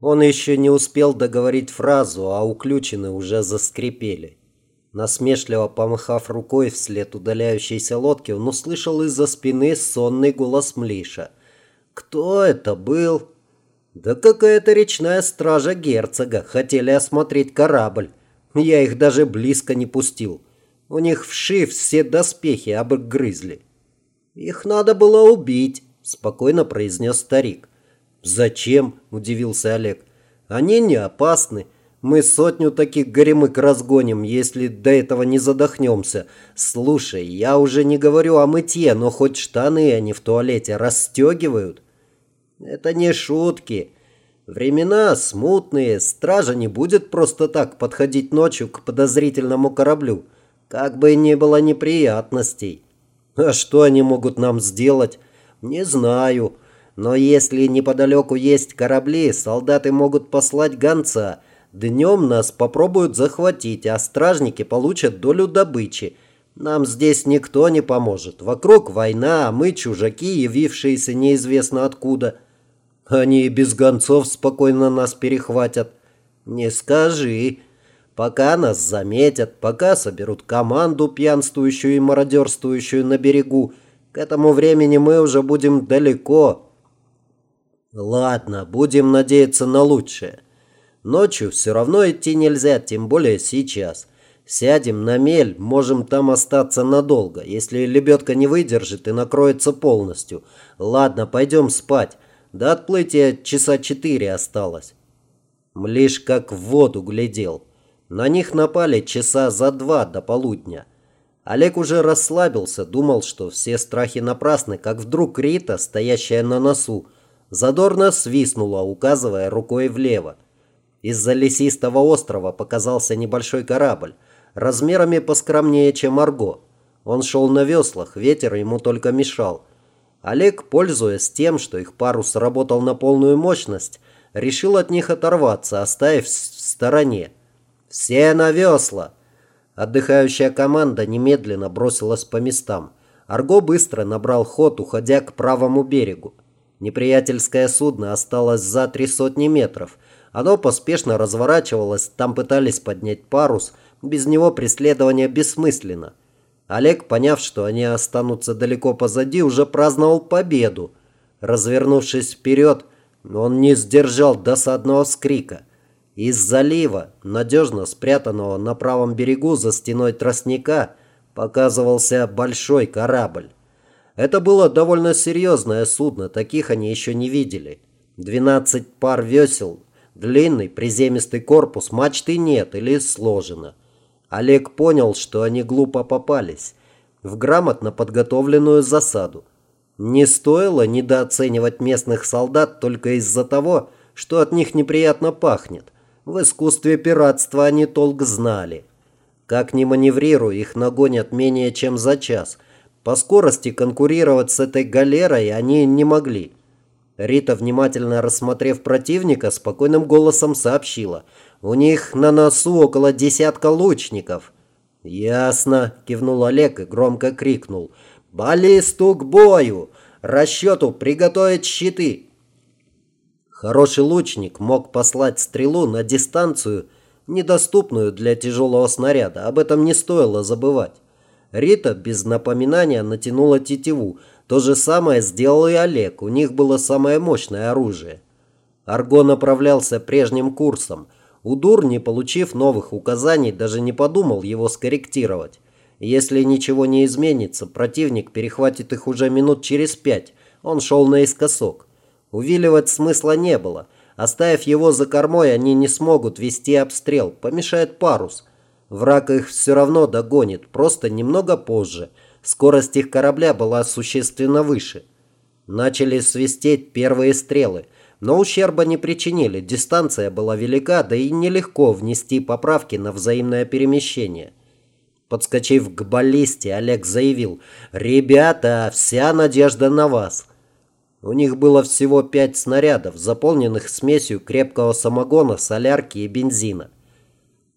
Он еще не успел договорить фразу, а уключены уже заскрипели. Насмешливо помахав рукой вслед удаляющейся лодки, он услышал из-за спины сонный голос Млиша. «Кто это был?» «Да какая-то речная стража герцога. Хотели осмотреть корабль. Я их даже близко не пустил. У них вши все доспехи обгрызли». «Их надо было убить», – спокойно произнес старик. «Зачем?» – удивился Олег. «Они не опасны. Мы сотню таких горемык разгоним, если до этого не задохнемся. Слушай, я уже не говорю о мытье, но хоть штаны они в туалете расстегивают. Это не шутки. Времена смутные, стража не будет просто так подходить ночью к подозрительному кораблю. Как бы ни было неприятностей. А что они могут нам сделать? Не знаю. Но если неподалеку есть корабли, солдаты могут послать гонца – Днем нас попробуют захватить, а стражники получат долю добычи. Нам здесь никто не поможет. Вокруг война, а мы чужаки, явившиеся неизвестно откуда. Они и без гонцов спокойно нас перехватят. Не скажи. Пока нас заметят, пока соберут команду пьянствующую и мародерствующую на берегу, к этому времени мы уже будем далеко. Ладно, будем надеяться на лучшее. Ночью все равно идти нельзя, тем более сейчас. Сядем на мель, можем там остаться надолго, если лебедка не выдержит и накроется полностью. Ладно, пойдем спать. До отплытия часа четыре осталось. Млиш как в воду глядел. На них напали часа за два до полудня. Олег уже расслабился, думал, что все страхи напрасны, как вдруг Рита, стоящая на носу, задорно свистнула, указывая рукой влево. Из-за лесистого острова показался небольшой корабль, размерами поскромнее, чем Арго. Он шел на веслах, ветер ему только мешал. Олег, пользуясь тем, что их парус работал на полную мощность, решил от них оторваться, оставив в стороне. «Все на весла!» Отдыхающая команда немедленно бросилась по местам. Арго быстро набрал ход, уходя к правому берегу. Неприятельское судно осталось за три сотни метров – оно поспешно разворачивалось, там пытались поднять парус. Без него преследование бессмысленно. Олег, поняв, что они останутся далеко позади, уже праздновал победу. Развернувшись вперед, он не сдержал досадного скрика. Из залива, надежно спрятанного на правом берегу за стеной тростника, показывался большой корабль. Это было довольно серьезное судно, таких они еще не видели. Двенадцать пар весел, Длинный приземистый корпус, мачты нет или сложено. Олег понял, что они глупо попались в грамотно подготовленную засаду. Не стоило недооценивать местных солдат только из-за того, что от них неприятно пахнет. В искусстве пиратства они толк знали. Как ни маневрируя, их нагонят менее чем за час. По скорости конкурировать с этой галерой они не могли. Рита, внимательно рассмотрев противника, спокойным голосом сообщила. «У них на носу около десятка лучников». «Ясно», – кивнул Олег и громко крикнул. «Баллисту к бою! Расчету приготовить щиты!» Хороший лучник мог послать стрелу на дистанцию, недоступную для тяжелого снаряда. Об этом не стоило забывать. Рита без напоминания натянула тетиву – то же самое сделал и Олег, у них было самое мощное оружие. Арго направлялся прежним курсом. Удур, не получив новых указаний, даже не подумал его скорректировать. Если ничего не изменится, противник перехватит их уже минут через пять. Он шел наискосок. Увиливать смысла не было. Оставив его за кормой, они не смогут вести обстрел. Помешает парус. Враг их все равно догонит, просто немного позже – Скорость их корабля была существенно выше. Начали свистеть первые стрелы, но ущерба не причинили, дистанция была велика, да и нелегко внести поправки на взаимное перемещение. Подскочив к баллисте, Олег заявил, «Ребята, вся надежда на вас». У них было всего пять снарядов, заполненных смесью крепкого самогона, солярки и бензина.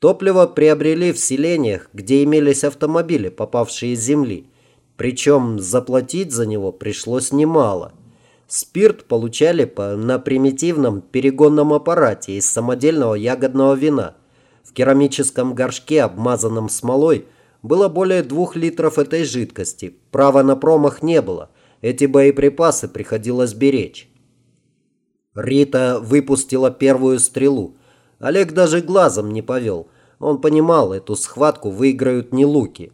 Топливо приобрели в селениях, где имелись автомобили, попавшие с земли. Причем заплатить за него пришлось немало. Спирт получали по, на примитивном перегонном аппарате из самодельного ягодного вина. В керамическом горшке, обмазанном смолой, было более двух литров этой жидкости. Права на промах не было. Эти боеприпасы приходилось беречь. Рита выпустила первую стрелу. Олег даже глазом не повел. Он понимал, эту схватку выиграют не луки.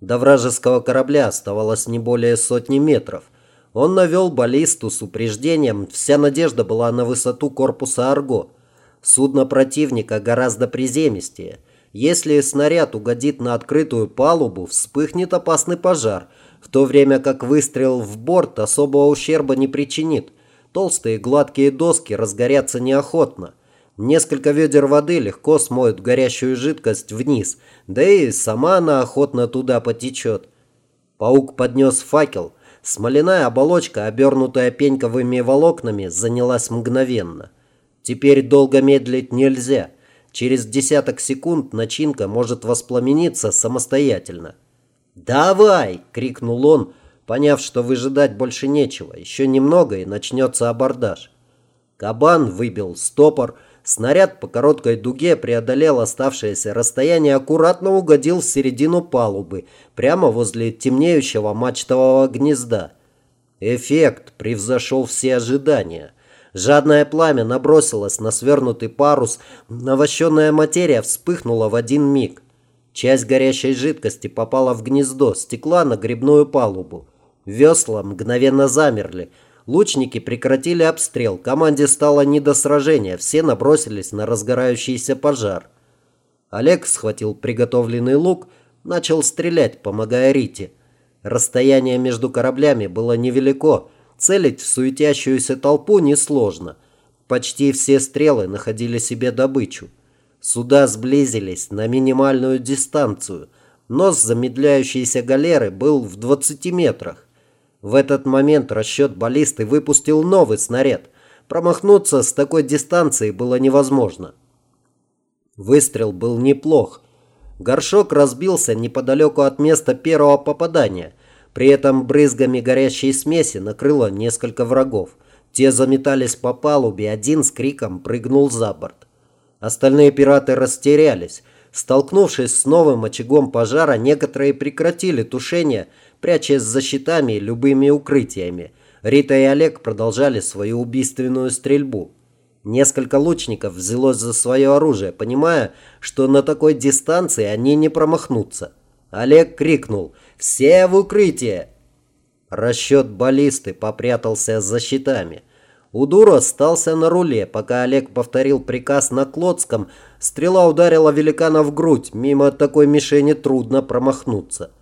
До вражеского корабля оставалось не более сотни метров. Он навел баллисту с упреждением, вся надежда была на высоту корпуса «Арго». Судно противника гораздо приземистее. Если снаряд угодит на открытую палубу, вспыхнет опасный пожар, в то время как выстрел в борт особого ущерба не причинит. Толстые гладкие доски разгорятся неохотно. Несколько ведер воды легко смоют горящую жидкость вниз, да и сама она охотно туда потечет. Паук поднес факел – Смоляная оболочка, обернутая пеньковыми волокнами, занялась мгновенно. Теперь долго медлить нельзя. Через десяток секунд начинка может воспламениться самостоятельно. «Давай!» – крикнул он, поняв, что выжидать больше нечего. Еще немного и начнется абордаж. Кабан выбил стопор – Снаряд по короткой дуге преодолел оставшееся расстояние, аккуратно угодил в середину палубы, прямо возле темнеющего мачтового гнезда. Эффект превзошел все ожидания. Жадное пламя набросилось на свернутый парус, навощенная материя вспыхнула в один миг. Часть горящей жидкости попала в гнездо, стекла на грибную палубу. Весла мгновенно замерли – Лучники прекратили обстрел, команде стало не до сражения, все набросились на разгорающийся пожар. Олег схватил приготовленный лук, начал стрелять, помогая Рите. Расстояние между кораблями было невелико, целить в суетящуюся толпу несложно. Почти все стрелы находили себе добычу. Суда сблизились на минимальную дистанцию. Нос замедляющейся галеры был в 20 метрах. В этот момент расчет баллисты выпустил новый снаряд. Промахнуться с такой дистанции было невозможно. Выстрел был неплох. Горшок разбился неподалеку от места первого попадания. При этом брызгами горящей смеси накрыло несколько врагов. Те заметались по палубе, один с криком прыгнул за борт. Остальные пираты растерялись. Столкнувшись с новым очагом пожара, некоторые прекратили тушение – прячась за щитами и любыми укрытиями. Рита и Олег продолжали свою убийственную стрельбу. Несколько лучников взялось за свое оружие, понимая, что на такой дистанции они не промахнутся. Олег крикнул «Все в укрытие!». Расчет баллисты попрятался за щитами. Удур остался на руле, пока Олег повторил приказ на Клодском, стрела ударила великана в грудь, мимо такой мишени трудно промахнуться.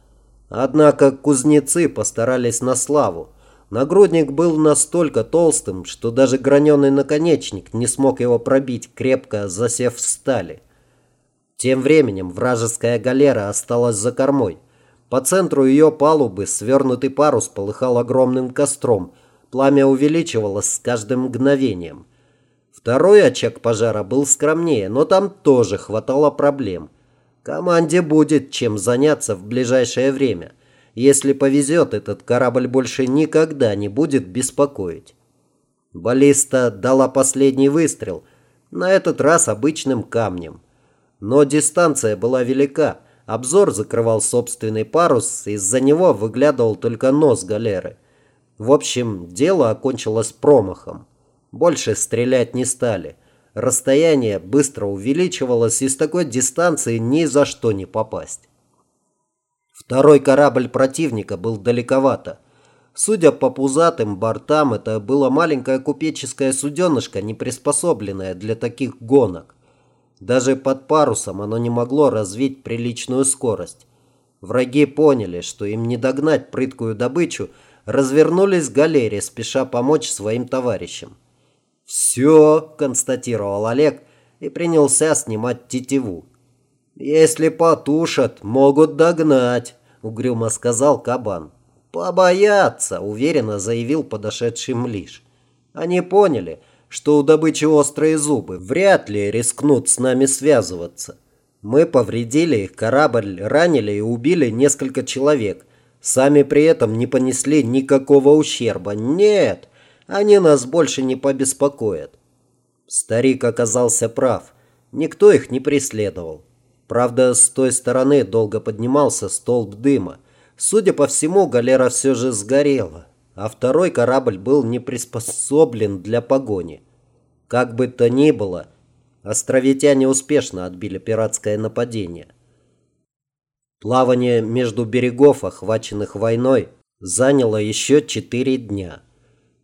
Однако кузнецы постарались на славу. Нагрудник был настолько толстым, что даже граненый наконечник не смог его пробить, крепко засев в стали. Тем временем вражеская галера осталась за кормой. По центру ее палубы свернутый парус полыхал огромным костром. Пламя увеличивалось с каждым мгновением. Второй очаг пожара был скромнее, но там тоже хватало проблем – Команде будет чем заняться в ближайшее время. Если повезет, этот корабль больше никогда не будет беспокоить. Баллиста дала последний выстрел, на этот раз обычным камнем. Но дистанция была велика, обзор закрывал собственный парус, из-за него выглядывал только нос галеры. В общем, дело окончилось промахом. Больше стрелять не стали. Расстояние быстро увеличивалось, и с такой дистанции ни за что не попасть. Второй корабль противника был далековато. Судя по пузатым бортам, это было маленькое купеческое суденышко, не приспособленное для таких гонок. Даже под парусом оно не могло развить приличную скорость. Враги поняли, что им не догнать прыткую добычу, развернулись к галере, спеша помочь своим товарищам. «Все», – констатировал Олег и принялся снимать тетиву. «Если потушат, могут догнать», – угрюмо сказал кабан. «Побоятся», – уверенно заявил подошедший Млиш. Они поняли, что у добычи острые зубы, вряд ли рискнут с нами связываться. Мы повредили их корабль, ранили и убили несколько человек. Сами при этом не понесли никакого ущерба. Нет, они нас больше не побеспокоят. Старик оказался прав. Никто их не преследовал. Правда, с той стороны долго поднимался столб дыма. Судя по всему, галера все же сгорела, а второй корабль был не приспособлен для погони. Как бы то ни было, островитяне успешно отбили пиратское нападение. Плавание между берегов, охваченных войной, заняло еще четыре дня.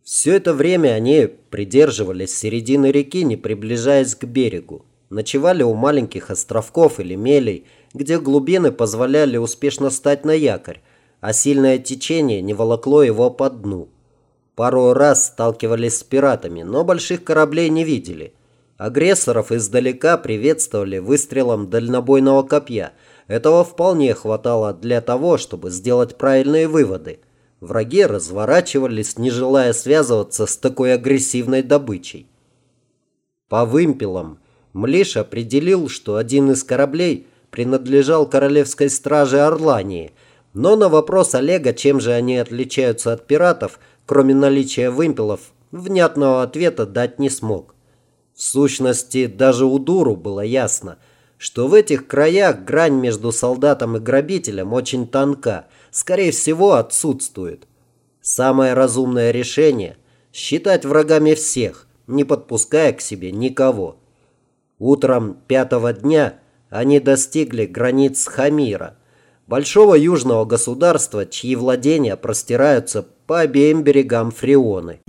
Все это время они придерживались середины реки, не приближаясь к берегу. Ночевали у маленьких островков или мелей, где глубины позволяли успешно стать на якорь, а сильное течение не волокло его по дну. Пару раз сталкивались с пиратами, но больших кораблей не видели. Агрессоров издалека приветствовали выстрелом дальнобойного копья. Этого вполне хватало для того, чтобы сделать правильные выводы. Враги разворачивались, не желая связываться с такой агрессивной добычей. По вымпелам Млиш определил, что один из кораблей принадлежал королевской страже Орлании, но на вопрос Олега, чем же они отличаются от пиратов, кроме наличия вымпелов, внятного ответа дать не смог. В сущности, даже у Дуру было ясно, что в этих краях грань между солдатом и грабителем очень тонка, скорее всего, отсутствует. Самое разумное решение – считать врагами всех, не подпуская к себе никого. Утром пятого дня они достигли границ Хамира, большого южного государства, чьи владения простираются по обеим берегам Фрионы.